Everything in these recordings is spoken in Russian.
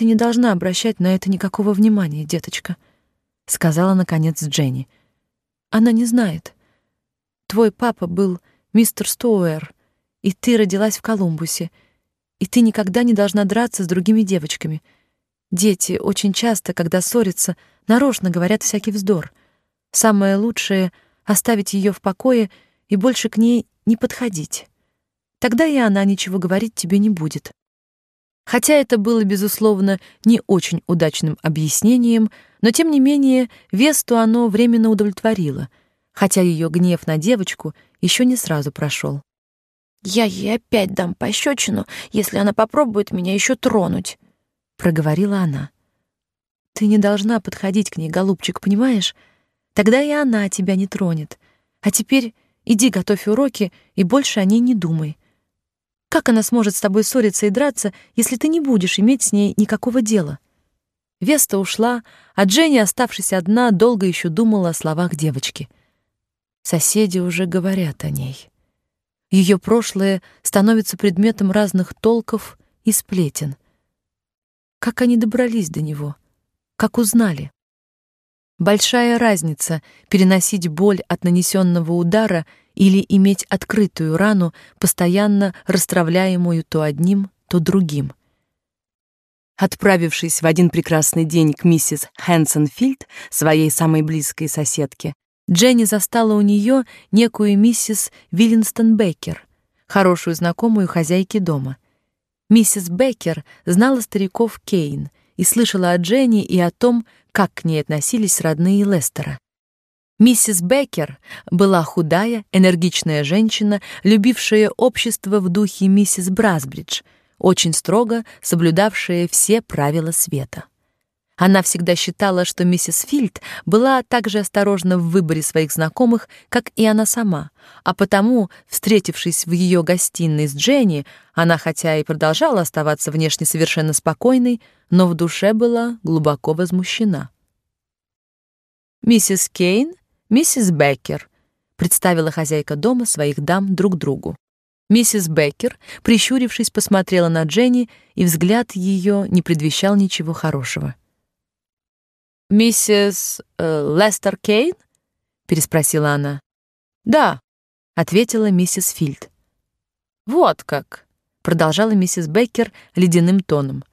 Ты не должна обращать на это никакого внимания, деточка, сказала наконец Дженни. Она не знает. Твой папа был мистер Стоуэр, и ты родилась в Колумбусе, и ты никогда не должна драться с другими девочками. Дети очень часто, когда ссорятся, нарочно говорят всякий вздор. Самое лучшее оставить ее в покое и больше к ней не подходить. Тогда и она ничего говорить тебе не будет. Хотя это было безусловно не очень удачным объяснением, но тем не менее Весту оно временно удовлетворило, хотя ее гнев на девочку еще не сразу прошел. Я ей опять дам пощечину, если она попробует меня еще тронуть, проговорила она. Ты не должна подходить к ней, голубчик, понимаешь? Тогда и она тебя не тронет. А теперь иди готовь уроки и больше о ней не думай. Как она сможет с тобой ссориться и драться, если ты не будешь иметь с ней никакого дела? Веста ушла, а Дженни, оставшись одна, долго еще думала о словах девочки. Соседи уже говорят о ней. Ее прошлое становится предметом разных толков и сплетен. Как они добрались до него? Как узнали? Большая разница переносить боль от нанесенного удара или иметь открытую рану, постоянно расстравляемую то одним, то другим. Отправившись в один прекрасный день к миссис Хэнсонфилд, своей самой близкой соседке, Дженни застала у нее некую миссис Виллинстон Беккер, хорошую знакомую хозяйки дома. Миссис Беккер знала стариков Кейн и слышала о Дженни и о том, как к ней относились родные Лестера. Миссис Беккер была худая, энергичная женщина, любившая общество в духе миссис Брасбридж, очень строго соблюдавшая все правила света. Она всегда считала, что миссис Фильд была так же осторожна в выборе своих знакомых, как и она сама, а потому, встретившись в ее гостиной с Дженни, она хотя и продолжала оставаться внешне совершенно спокойной, но в душе была глубоко возмущена. «Миссис Кейн, миссис Беккер», — представила хозяйка дома своих дам друг другу. Миссис Беккер, прищурившись, посмотрела на Дженни, и взгляд ее не предвещал ничего хорошего. «Миссис э, Лестер Кейн?» — переспросила она. «Да», — ответила миссис Фильд. «Вот как», — продолжала миссис Беккер ледяным тоном.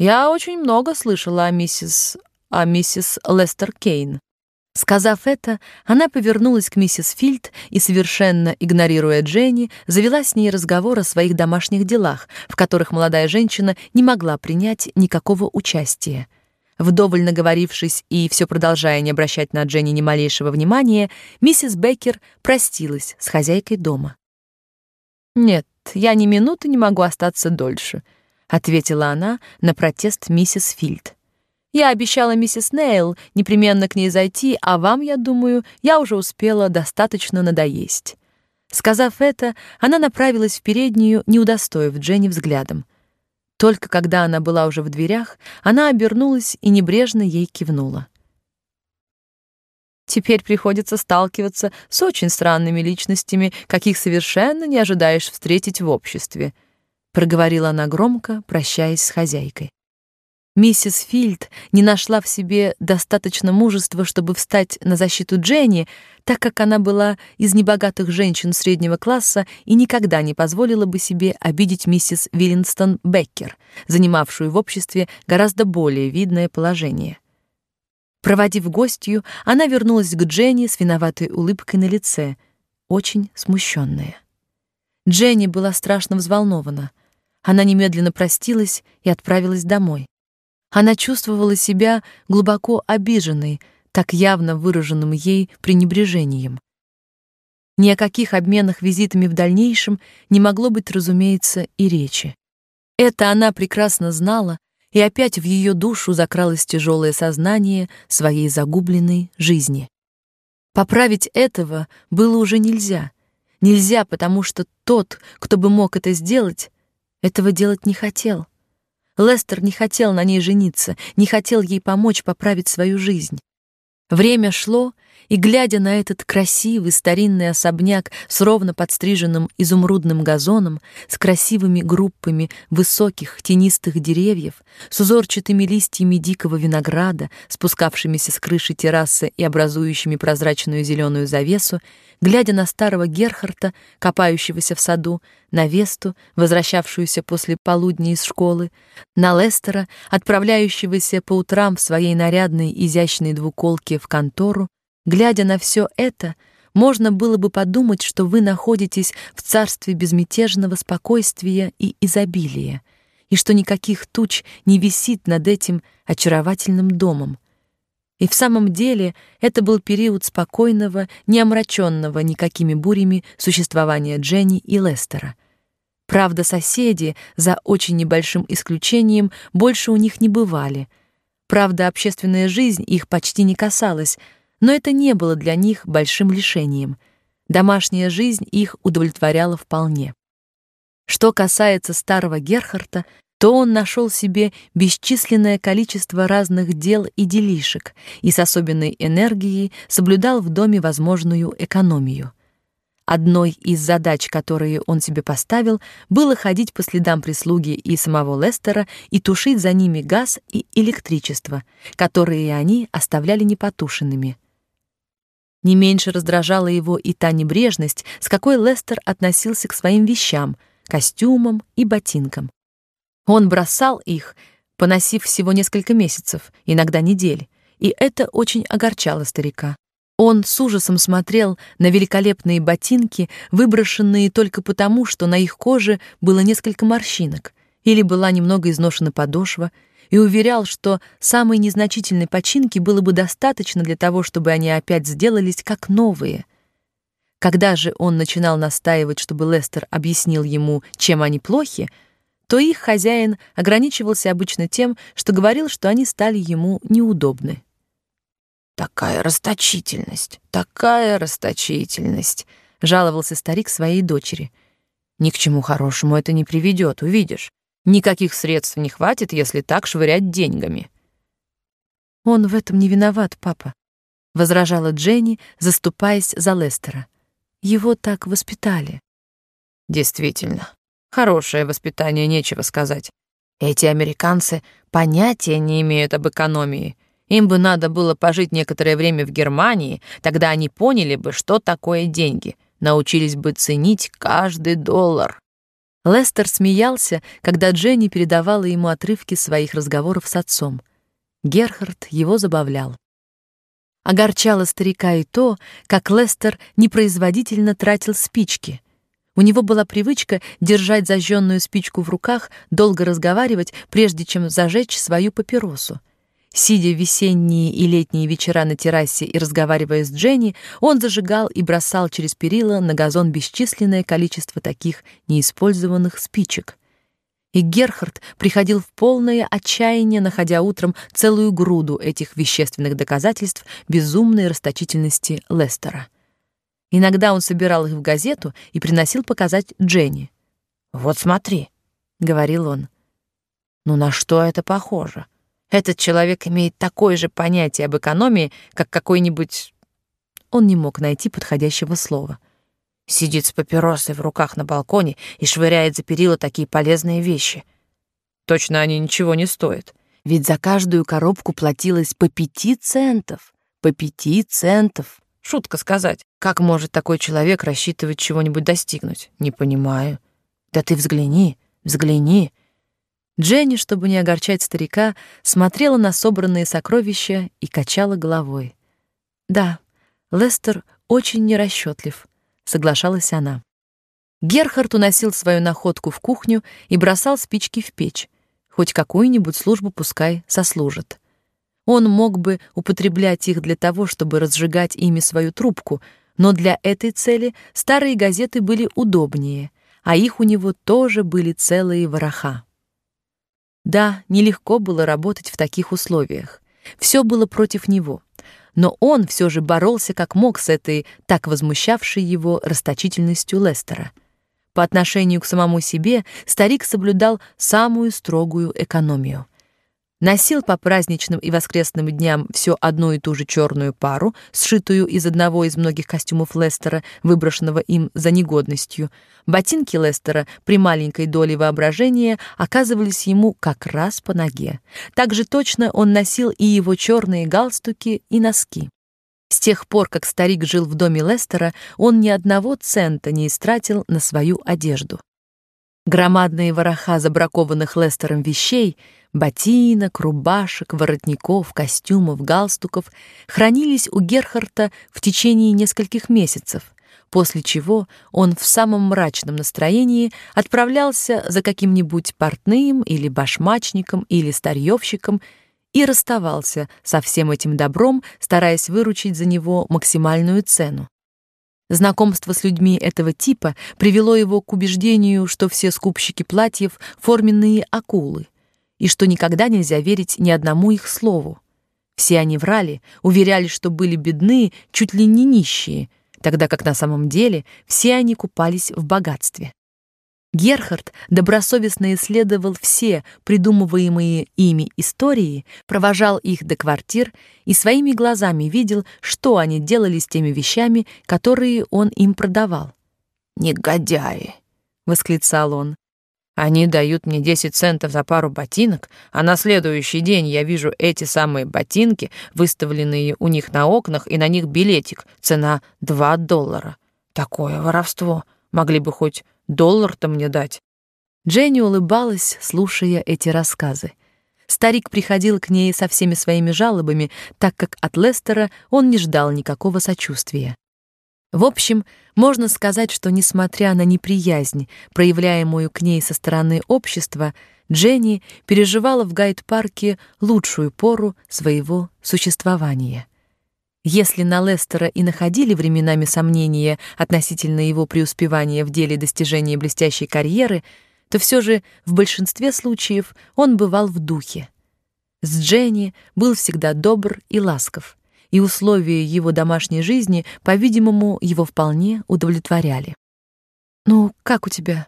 «Я очень много слышала о миссис... о миссис Лестер Кейн». Сказав это, она повернулась к миссис Фильд и, совершенно игнорируя Дженни, завела с ней разговор о своих домашних делах, в которых молодая женщина не могла принять никакого участия. Вдоволь наговорившись и все продолжая не обращать на Дженни ни малейшего внимания, миссис Беккер простилась с хозяйкой дома. «Нет, я ни минуты не могу остаться дольше», — ответила она на протест миссис Фильд. «Я обещала миссис Нейл непременно к ней зайти, а вам, я думаю, я уже успела достаточно надоесть». Сказав это, она направилась в переднюю, не удостоив Дженни взглядом. Только когда она была уже в дверях, она обернулась и небрежно ей кивнула. Теперь приходится сталкиваться с очень странными личностями, каких совершенно не ожидаешь встретить в обществе, проговорила она громко, прощаясь с хозяйкой. Миссис Фильд не нашла в себе достаточно мужества, чтобы встать на защиту Дженни, так как она была из небогатых женщин среднего класса и никогда не позволила бы себе обидеть миссис Виллинстон Беккер, занимавшую в обществе гораздо более видное положение. Проводив гостью, она вернулась к Дженни с виноватой улыбкой на лице, очень смущенная. Дженни была страшно взволнована. Она немедленно простилась и отправилась домой. Она чувствовала себя глубоко обиженной так явно выраженным ей пренебрежением. Ни о каких обменах визитами в дальнейшем не могло быть, разумеется, и речи. Это она прекрасно знала, и опять в ее душу закралось тяжелое сознание своей загубленной жизни. Поправить этого было уже нельзя. Нельзя, потому что тот, кто бы мог это сделать, этого делать не хотел. Лестер не хотел на ней жениться, не хотел ей помочь поправить свою жизнь. Время шло, и, глядя на этот красивый старинный особняк с ровно подстриженным изумрудным газоном, с красивыми группами высоких тенистых деревьев, с узорчатыми листьями дикого винограда, спускавшимися с крыши террасы и образующими прозрачную зеленую завесу, глядя на старого Герхарта, копающегося в саду, на Весту, возвращавшуюся после полудня из школы, на Лестера, отправляющегося по утрам в своей нарядной изящной двуколке в контору, Глядя на все это, можно было бы подумать, что вы находитесь в царстве безмятежного спокойствия и изобилия, и что никаких туч не висит над этим очаровательным домом. И в самом деле это был период спокойного, не омраченного никакими бурями существования Дженни и Лестера. Правда, соседи, за очень небольшим исключением, больше у них не бывали. Правда, общественная жизнь их почти не касалась — но это не было для них большим лишением. Домашняя жизнь их удовлетворяла вполне. Что касается старого Герхарта, то он нашел себе бесчисленное количество разных дел и делишек и с особенной энергией соблюдал в доме возможную экономию. Одной из задач, которые он себе поставил, было ходить по следам прислуги и самого Лестера и тушить за ними газ и электричество, которые они оставляли непотушенными. Не меньше раздражала его и та небрежность, с какой Лестер относился к своим вещам, костюмам и ботинкам. Он бросал их, поносив всего несколько месяцев, иногда недель, и это очень огорчало старика. Он с ужасом смотрел на великолепные ботинки, выброшенные только потому, что на их коже было несколько морщинок, или была немного изношена подошва, и уверял, что самой незначительной починки было бы достаточно для того, чтобы они опять сделались как новые. Когда же он начинал настаивать, чтобы Лестер объяснил ему, чем они плохи, то их хозяин ограничивался обычно тем, что говорил, что они стали ему неудобны. Такая расточительность, такая расточительность, жаловался старик своей дочери. Ни к чему хорошему это не приведет, увидишь. Никаких средств не хватит, если так швырять деньгами. Он в этом не виноват, папа, возражала Дженни, заступаясь за Лестера. Его так воспитали. Действительно, хорошее воспитание, нечего сказать. Эти американцы понятия не имеют об экономии. Им бы надо было пожить некоторое время в Германии, тогда они поняли бы, что такое деньги, научились бы ценить каждый доллар. Лестер смеялся, когда Дженни передавала ему отрывки своих разговоров с отцом. Герхард его забавлял. Огорчало старика и то, как Лестер непроизводительно тратил спички. У него была привычка держать зажженную спичку в руках, долго разговаривать, прежде чем зажечь свою папиросу. Сидя в весенние и летние вечера на террасе и разговаривая с Дженни, он зажигал и бросал через перила на газон бесчисленное количество таких неиспользованных спичек. И Герхард приходил в полное отчаяние, находя утром целую груду этих вещественных доказательств безумной расточительности Лестера. Иногда он собирал их в газету и приносил показать Дженни. «Вот смотри», — говорил он. «Ну на что это похоже?» Этот человек имеет такое же понятие об экономии, как какой-нибудь... Он не мог найти подходящего слова. Сидит с папиросой в руках на балконе и швыряет за перила такие полезные вещи. Точно они ничего не стоят. Ведь за каждую коробку платилось по пяти центов. По пяти центов. Шутка сказать. Как может такой человек рассчитывать чего-нибудь достигнуть? Не понимаю. Да ты взгляни, взгляни. Дженни, чтобы не огорчать старика, смотрела на собранные сокровища и качала головой. Да, Лестер очень нерасчетлив, соглашалась она. Герхард уносил свою находку в кухню и бросал спички в печь. Хоть какую-нибудь службу пускай сослужит. Он мог бы употреблять их для того, чтобы разжигать ими свою трубку, но для этой цели старые газеты были удобнее, а их у него тоже были целые вороха. Да, нелегко было работать в таких условиях. Все было против него. Но он все же боролся как мог с этой так возмущавшей его расточительностью Лестера. По отношению к самому себе старик соблюдал самую строгую экономию. Носил по праздничным и воскресным дням все одну и ту же черную пару, сшитую из одного из многих костюмов Лестера, выброшенного им за негодностью. Ботинки Лестера при маленькой доле воображения оказывались ему как раз по ноге. Так же точно он носил и его черные галстуки и носки. С тех пор, как старик жил в доме Лестера, он ни одного цента не истратил на свою одежду. Громадные вороха забракованных Лестером вещей — ботинок, рубашек, воротников, костюмов, галстуков хранились у Герхарта в течение нескольких месяцев, после чего он в самом мрачном настроении отправлялся за каким-нибудь портным или башмачником или старьевщиком и расставался со всем этим добром, стараясь выручить за него максимальную цену. Знакомство с людьми этого типа привело его к убеждению, что все скупщики платьев форменные акулы — и что никогда нельзя верить ни одному их слову. Все они врали, уверяли, что были бедны, чуть ли не нищие, тогда как на самом деле все они купались в богатстве. Герхард добросовестно исследовал все придумываемые ими истории, провожал их до квартир и своими глазами видел, что они делали с теми вещами, которые он им продавал. «Негодяи!» — восклицал он. Они дают мне 10 центов за пару ботинок, а на следующий день я вижу эти самые ботинки, выставленные у них на окнах, и на них билетик, цена 2 доллара. Такое воровство. Могли бы хоть доллар-то мне дать. Дженни улыбалась, слушая эти рассказы. Старик приходил к ней со всеми своими жалобами, так как от Лестера он не ждал никакого сочувствия. В общем, можно сказать, что несмотря на неприязнь, проявляемую к ней со стороны общества, Дженни переживала в Гайд-парке лучшую пору своего существования. Если на Лестера и находили временами сомнения относительно его преуспевания в деле достижения блестящей карьеры, то все же в большинстве случаев он бывал в духе. С Дженни был всегда добр и ласков и условия его домашней жизни, по-видимому, его вполне удовлетворяли. «Ну, как у тебя?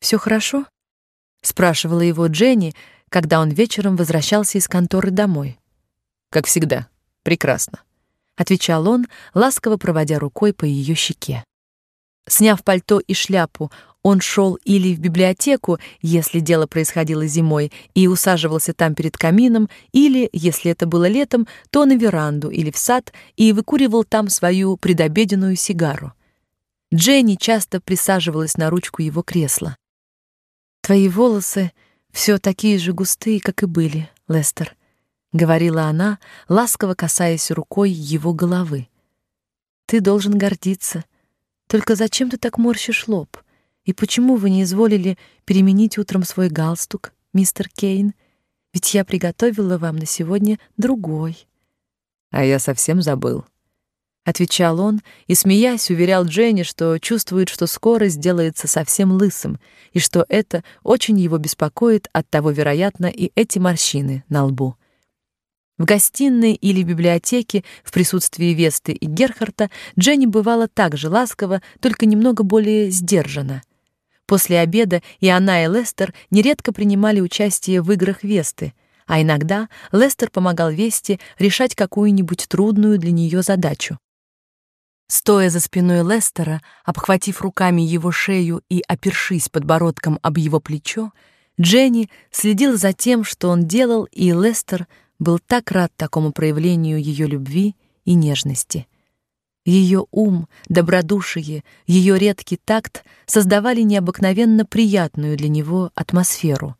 Все хорошо?» — спрашивала его Дженни, когда он вечером возвращался из конторы домой. «Как всегда, прекрасно», — отвечал он, ласково проводя рукой по ее щеке. Сняв пальто и шляпу, он шел или в библиотеку, если дело происходило зимой, и усаживался там перед камином, или, если это было летом, то на веранду или в сад и выкуривал там свою предобеденную сигару. Дженни часто присаживалась на ручку его кресла. Твои волосы все такие же густые, как и были, Лестер, говорила она, ласково касаясь рукой его головы. Ты должен гордиться. Только зачем ты так морщишь лоб? И почему вы не изволили переменить утром свой галстук, мистер Кейн? Ведь я приготовила вам на сегодня другой. А я совсем забыл, отвечал он и смеясь уверял Дженни, что чувствует, что скоро сделается совсем лысым, и что это очень его беспокоит, от того, вероятно, и эти морщины на лбу. В гостиной или библиотеке в присутствии Весты и Герхарта Дженни бывала так же ласково, только немного более сдержанно. После обеда и она, и Лестер нередко принимали участие в играх Весты, а иногда Лестер помогал Весте решать какую-нибудь трудную для нее задачу. Стоя за спиной Лестера, обхватив руками его шею и опершись подбородком об его плечо, Дженни следила за тем, что он делал, и Лестер был так рад такому проявлению ее любви и нежности. Ее ум, добродушие, ее редкий такт создавали необыкновенно приятную для него атмосферу.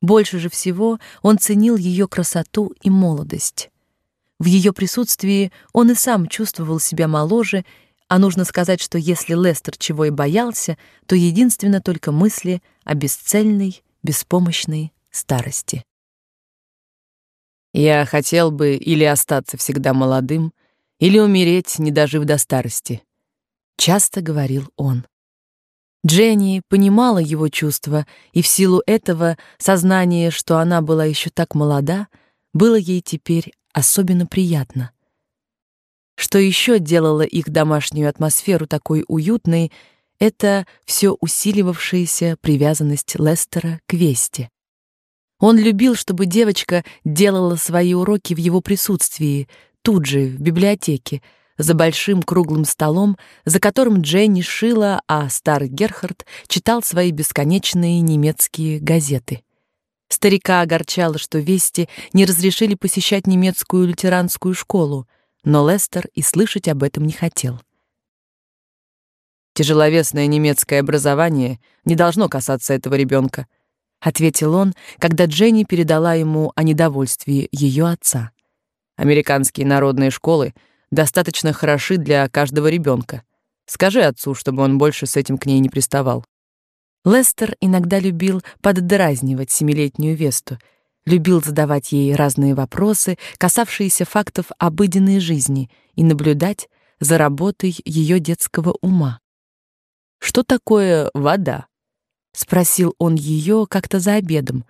Больше же всего он ценил ее красоту и молодость. В ее присутствии он и сам чувствовал себя моложе, а нужно сказать, что если Лестер чего и боялся, то единственно только мысли о бесцельной, беспомощной старости. Я хотел бы или остаться всегда молодым, или умереть, не дожив до старости, часто говорил он. Дженни понимала его чувства, и в силу этого сознание, что она была еще так молода, было ей теперь особенно приятно. Что еще делало их домашнюю атмосферу такой уютной, это все усиливавшаяся привязанность Лестера к Весте. Он любил, чтобы девочка делала свои уроки в его присутствии, тут же, в библиотеке, за большим круглым столом, за которым Дженни шила, а старый Герхард читал свои бесконечные немецкие газеты. Старика огорчало, что Вести не разрешили посещать немецкую лютеранскую школу, но Лестер и слышать об этом не хотел. Тяжеловесное немецкое образование не должно касаться этого ребенка, ответил он, когда Дженни передала ему о недовольстве ее отца. Американские народные школы достаточно хороши для каждого ребенка. Скажи отцу, чтобы он больше с этим к ней не приставал. Лестер иногда любил поддразнивать семилетнюю Весту, любил задавать ей разные вопросы, касавшиеся фактов обыденной жизни, и наблюдать за работой ее детского ума. Что такое вода? спросил он ее как-то за обедом,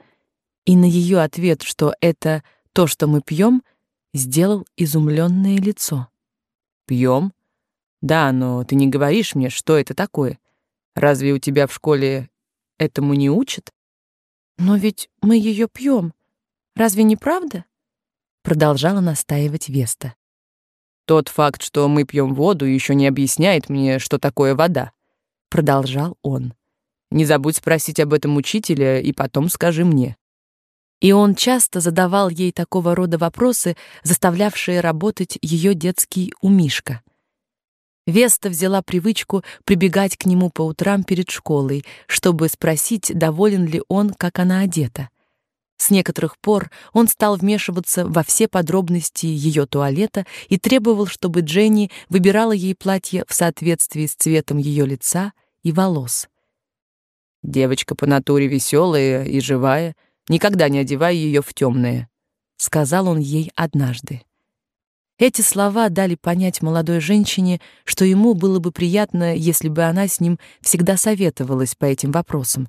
и на ее ответ, что это то, что мы пьем, сделал изумленное лицо. Пьем? Да, но ты не говоришь мне, что это такое. Разве у тебя в школе этому не учат? Но ведь мы ее пьем. Разве не правда? продолжала настаивать Веста. Тот факт, что мы пьем воду, еще не объясняет мне, что такое вода продолжал он. Не забудь спросить об этом учителя и потом скажи мне. И он часто задавал ей такого рода вопросы, заставлявшие работать ее детский умишка. Веста взяла привычку прибегать к нему по утрам перед школой, чтобы спросить, доволен ли он, как она одета. С некоторых пор он стал вмешиваться во все подробности ее туалета и требовал, чтобы Дженни выбирала ей платье в соответствии с цветом ее лица и волос. Девочка по натуре веселая и живая, никогда не одевай ее в темное, сказал он ей однажды. Эти слова дали понять молодой женщине, что ему было бы приятно, если бы она с ним всегда советовалась по этим вопросам.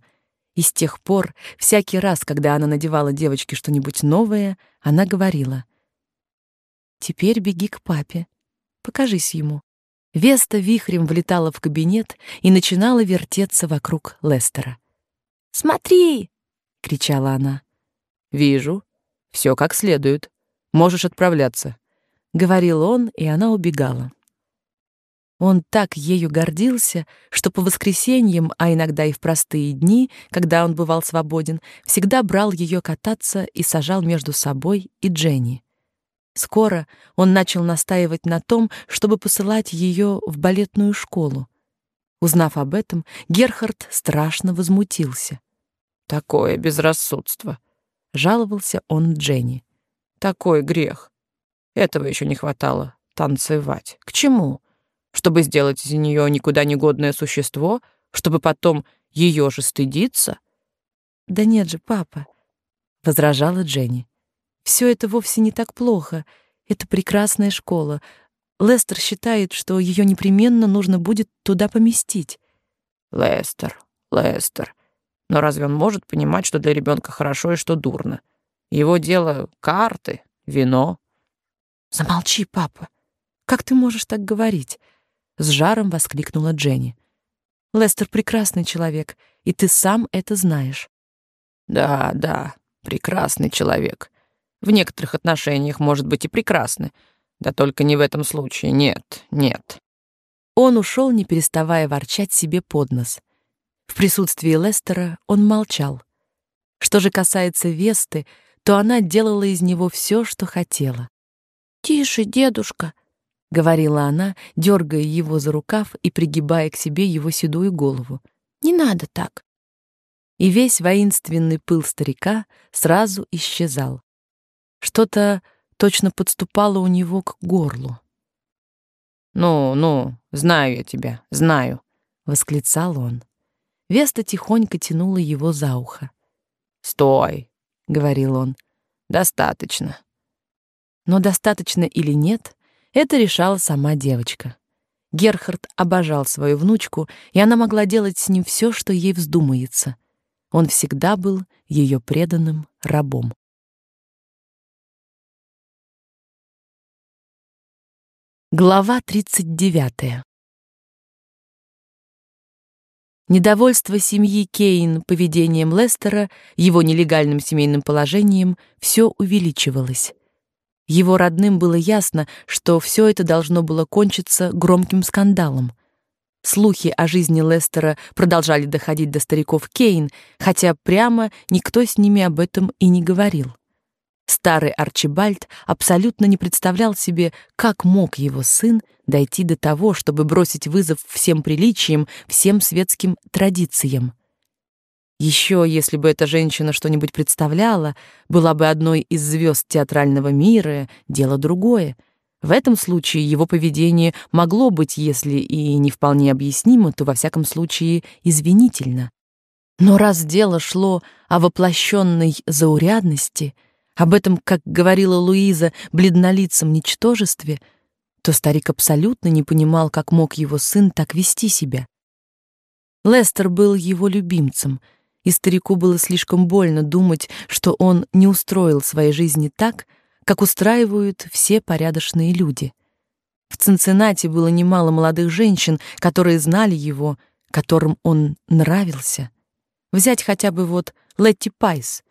И с тех пор, всякий раз, когда она надевала девочке что-нибудь новое, она говорила: "Теперь беги к папе. Покажись ему. Веста вихрем влетала в кабинет и начинала вертеться вокруг Лестера. «Смотри!» — кричала она. «Вижу. Все как следует. Можешь отправляться», — говорил он, и она убегала. Он так ею гордился, что по воскресеньям, а иногда и в простые дни, когда он бывал свободен, всегда брал ее кататься и сажал между собой и Дженни. Скоро он начал настаивать на том, чтобы посылать ее в балетную школу. Узнав об этом, Герхард страшно возмутился. Такое безрассудство, жаловался он Дженни. Такой грех. Этого еще не хватало танцевать. К чему? Чтобы сделать из нее никуда не годное существо, чтобы потом ее же стыдиться? Да нет же, папа, возражала Дженни. Все это вовсе не так плохо. Это прекрасная школа. Лестер считает, что ее непременно нужно будет туда поместить. Лестер, Лестер. Но разве он может понимать, что для ребенка хорошо и что дурно? Его дело — карты, вино. Замолчи, папа. Как ты можешь так говорить? С жаром воскликнула Дженни. Лестер прекрасный человек, и ты сам это знаешь. Да, да, прекрасный человек в некоторых отношениях может быть и прекрасны. Да только не в этом случае. Нет, нет. Он ушел, не переставая ворчать себе под нос. В присутствии Лестера он молчал. Что же касается Весты, то она делала из него все, что хотела. «Тише, дедушка», — говорила она, дергая его за рукав и пригибая к себе его седую голову. «Не надо так». И весь воинственный пыл старика сразу исчезал. Что-то точно подступало у него к горлу. «Ну, ну, знаю я тебя, знаю», — восклицал он. Веста тихонько тянула его за ухо. «Стой», — говорил он, — «достаточно». Но достаточно или нет, это решала сама девочка. Герхард обожал свою внучку, и она могла делать с ним все, что ей вздумается. Он всегда был ее преданным рабом. Глава 39. Недовольство семьи Кейн поведением Лестера, его нелегальным семейным положением, все увеличивалось. Его родным было ясно, что все это должно было кончиться громким скандалом. Слухи о жизни Лестера продолжали доходить до стариков Кейн, хотя прямо никто с ними об этом и не говорил. Старый Арчибальд абсолютно не представлял себе, как мог его сын дойти до того, чтобы бросить вызов всем приличиям, всем светским традициям. Еще, если бы эта женщина что-нибудь представляла, была бы одной из звезд театрального мира, дело другое. В этом случае его поведение могло быть, если и не вполне объяснимо, то во всяком случае извинительно. Но раз дело шло о воплощенной заурядности, об этом, как говорила Луиза, бледнолицем ничтожестве, то старик абсолютно не понимал, как мог его сын так вести себя. Лестер был его любимцем — и старику было слишком больно думать, что он не устроил своей жизни так, как устраивают все порядочные люди. В Цинциннати было немало молодых женщин, которые знали его, которым он нравился. Взять хотя бы вот Летти Пайс.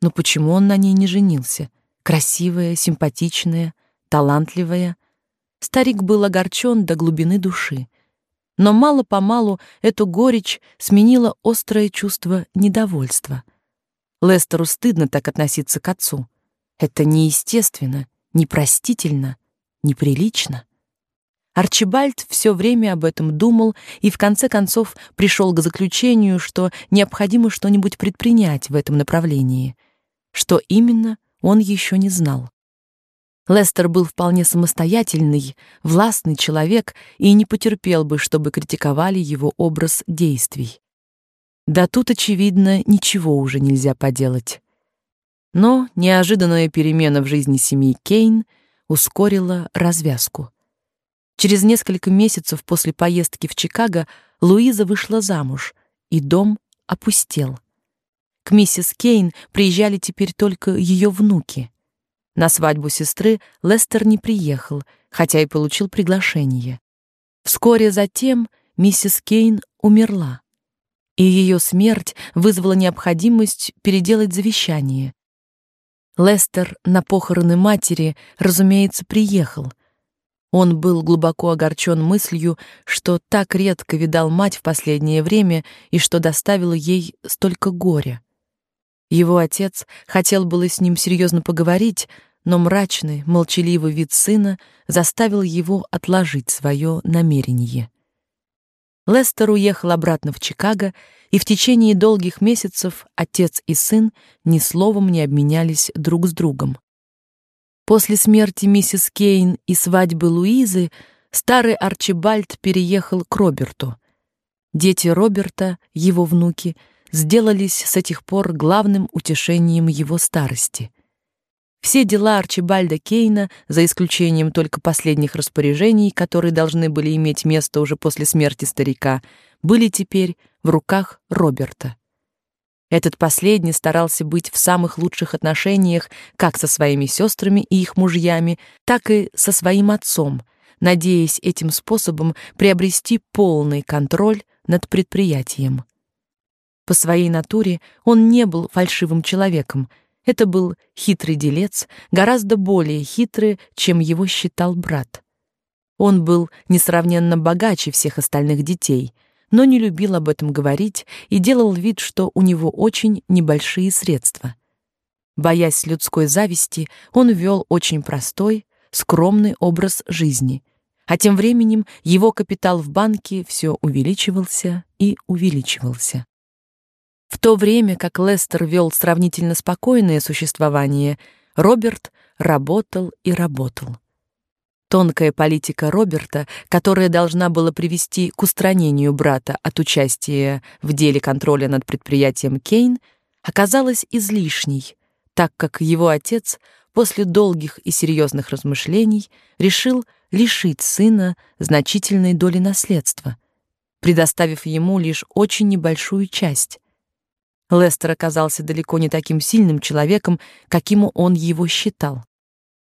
Но почему он на ней не женился? Красивая, симпатичная, талантливая. Старик был огорчен до глубины души но мало-помалу эту горечь сменило острое чувство недовольства. Лестеру стыдно так относиться к отцу. Это неестественно, непростительно, неприлично. Арчибальд все время об этом думал и в конце концов пришел к заключению, что необходимо что-нибудь предпринять в этом направлении. Что именно, он еще не знал. Лестер был вполне самостоятельный, властный человек и не потерпел бы, чтобы критиковали его образ действий. Да тут, очевидно, ничего уже нельзя поделать. Но неожиданная перемена в жизни семьи Кейн ускорила развязку. Через несколько месяцев после поездки в Чикаго Луиза вышла замуж, и дом опустел. К миссис Кейн приезжали теперь только ее внуки — на свадьбу сестры Лестер не приехал, хотя и получил приглашение. Вскоре затем миссис Кейн умерла, и ее смерть вызвала необходимость переделать завещание. Лестер на похороны матери, разумеется, приехал. Он был глубоко огорчен мыслью, что так редко видал мать в последнее время и что доставило ей столько горя. Его отец хотел было с ним серьезно поговорить, но мрачный, молчаливый вид сына заставил его отложить свое намерение. Лестер уехал обратно в Чикаго, и в течение долгих месяцев отец и сын ни словом не обменялись друг с другом. После смерти миссис Кейн и свадьбы Луизы старый Арчибальд переехал к Роберту. Дети Роберта, его внуки, сделались с этих пор главным утешением его старости. Все дела Арчибальда Кейна, за исключением только последних распоряжений, которые должны были иметь место уже после смерти старика, были теперь в руках Роберта. Этот последний старался быть в самых лучших отношениях как со своими сестрами и их мужьями, так и со своим отцом, надеясь этим способом приобрести полный контроль над предприятием. По своей натуре он не был фальшивым человеком, это был хитрый делец, гораздо более хитрый, чем его считал брат. Он был несравненно богаче всех остальных детей, но не любил об этом говорить и делал вид, что у него очень небольшие средства. Боясь людской зависти, он вел очень простой, скромный образ жизни, а тем временем его капитал в банке все увеличивался и увеличивался. В то время как Лестер вел сравнительно спокойное существование, Роберт работал и работал. Тонкая политика Роберта, которая должна была привести к устранению брата от участия в деле контроля над предприятием Кейн, оказалась излишней, так как его отец после долгих и серьезных размышлений решил лишить сына значительной доли наследства, предоставив ему лишь очень небольшую часть. Лестер оказался далеко не таким сильным человеком, каким он его считал.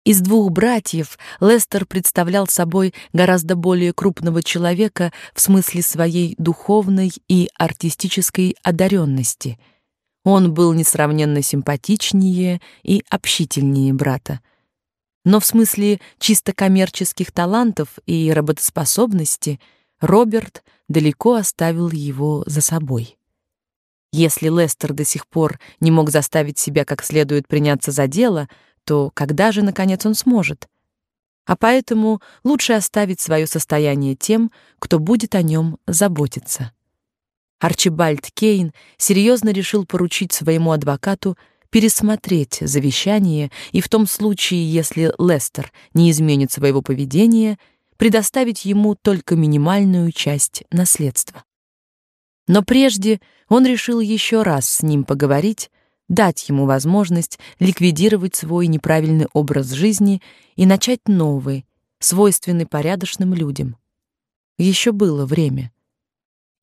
Из двух братьев Лестер представлял собой гораздо более крупного человека в смысле своей духовной и артистической одаренности. Он был несравненно симпатичнее и общительнее брата. Но в смысле чисто коммерческих талантов и работоспособности Роберт далеко оставил его за собой. Если Лестер до сих пор не мог заставить себя как следует приняться за дело — то когда же, наконец, он сможет? А поэтому лучше оставить свое состояние тем, кто будет о нем заботиться. Арчибальд Кейн серьезно решил поручить своему адвокату пересмотреть завещание и в том случае, если Лестер не изменит своего поведения, предоставить ему только минимальную часть наследства. Но прежде он решил еще раз с ним поговорить, дать ему возможность ликвидировать свой неправильный образ жизни и начать новый, свойственный порядочным людям. Еще было время.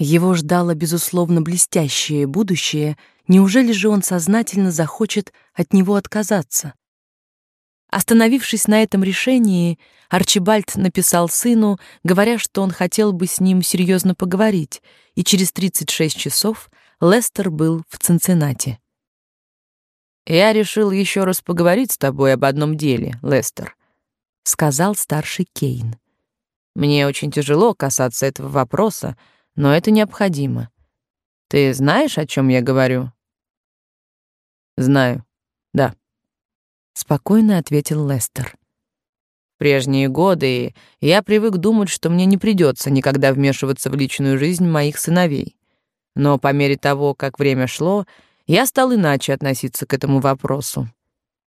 Его ждало безусловно блестящее будущее, неужели же он сознательно захочет от него отказаться? Остановившись на этом решении, Арчибальд написал сыну, говоря, что он хотел бы с ним серьезно поговорить, и через 36 часов Лестер был в Цинциннати. Я решил еще раз поговорить с тобой об одном деле, Лестер, сказал старший Кейн. Мне очень тяжело касаться этого вопроса, но это необходимо. Ты знаешь, о чем я говорю? Знаю. Да. Спокойно ответил Лестер. В прежние годы я привык думать, что мне не придется никогда вмешиваться в личную жизнь моих сыновей. Но по мере того, как время шло, я стал иначе относиться к этому вопросу.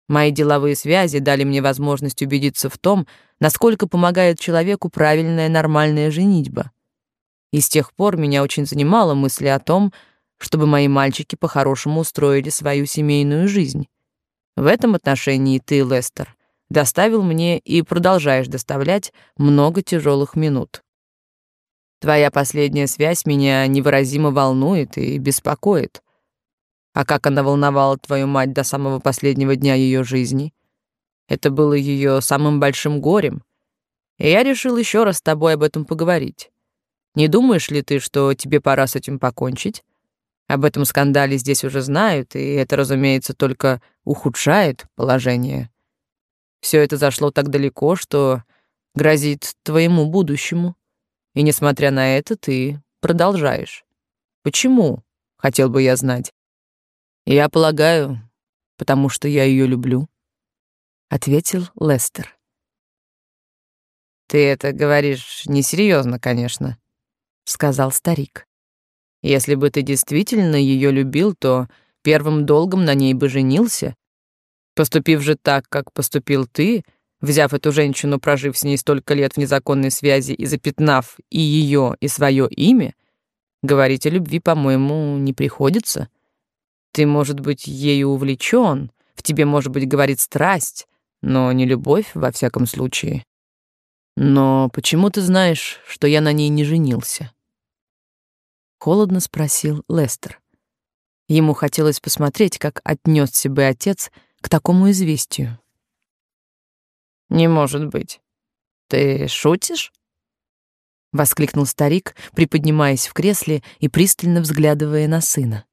Мои деловые связи дали мне возможность убедиться в том, насколько помогает человеку правильная нормальная женитьба. И с тех пор меня очень занимала мысль о том, чтобы мои мальчики по-хорошему устроили свою семейную жизнь. В этом отношении ты, Лестер, доставил мне и продолжаешь доставлять много тяжелых минут. Твоя последняя связь меня невыразимо волнует и беспокоит. А как она волновала твою мать до самого последнего дня ее жизни? Это было ее самым большим горем. И я решил еще раз с тобой об этом поговорить. Не думаешь ли ты, что тебе пора с этим покончить? Об этом скандале здесь уже знают, и это, разумеется, только ухудшает положение. Все это зашло так далеко, что грозит твоему будущему. И несмотря на это, ты продолжаешь. Почему? Хотел бы я знать. «Я полагаю, потому что я ее люблю», — ответил Лестер. «Ты это говоришь несерьезно, конечно», — сказал старик. «Если бы ты действительно ее любил, то первым долгом на ней бы женился. Поступив же так, как поступил ты, взяв эту женщину, прожив с ней столько лет в незаконной связи и запятнав и ее, и свое имя, говорить о любви, по-моему, не приходится». Ты, может быть, ею увлечен, в тебе, может быть, говорит страсть, но не любовь, во всяком случае. Но почему ты знаешь, что я на ней не женился? Холодно спросил Лестер. Ему хотелось посмотреть, как отнесся бы отец к такому известию. Не может быть. Ты шутишь? воскликнул старик, приподнимаясь в кресле и пристально взглядывая на сына.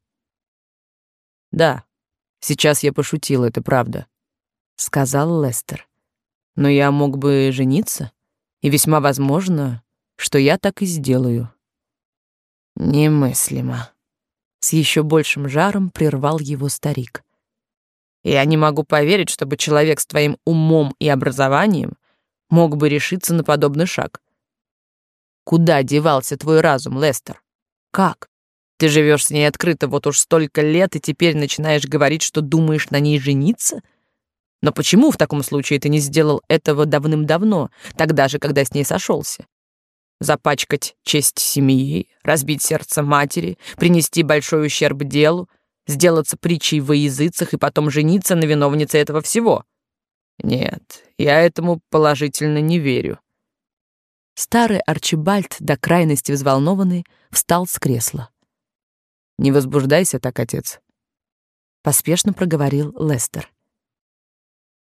Да, сейчас я пошутил, это правда, сказал Лестер. Но я мог бы жениться, и весьма возможно, что я так и сделаю. Немыслимо. С еще большим жаром прервал его старик. Я не могу поверить, чтобы человек с твоим умом и образованием мог бы решиться на подобный шаг. Куда девался твой разум, Лестер? Как? Ты живешь с ней открыто вот уж столько лет, и теперь начинаешь говорить, что думаешь на ней жениться? Но почему в таком случае ты не сделал этого давным-давно, тогда же, когда с ней сошелся? Запачкать честь семьи, разбить сердце матери, принести большой ущерб делу, сделаться притчей во языцах и потом жениться на виновнице этого всего? Нет, я этому положительно не верю. Старый Арчибальд, до крайности взволнованный, встал с кресла. Не возбуждайся так, отец, поспешно проговорил Лестер.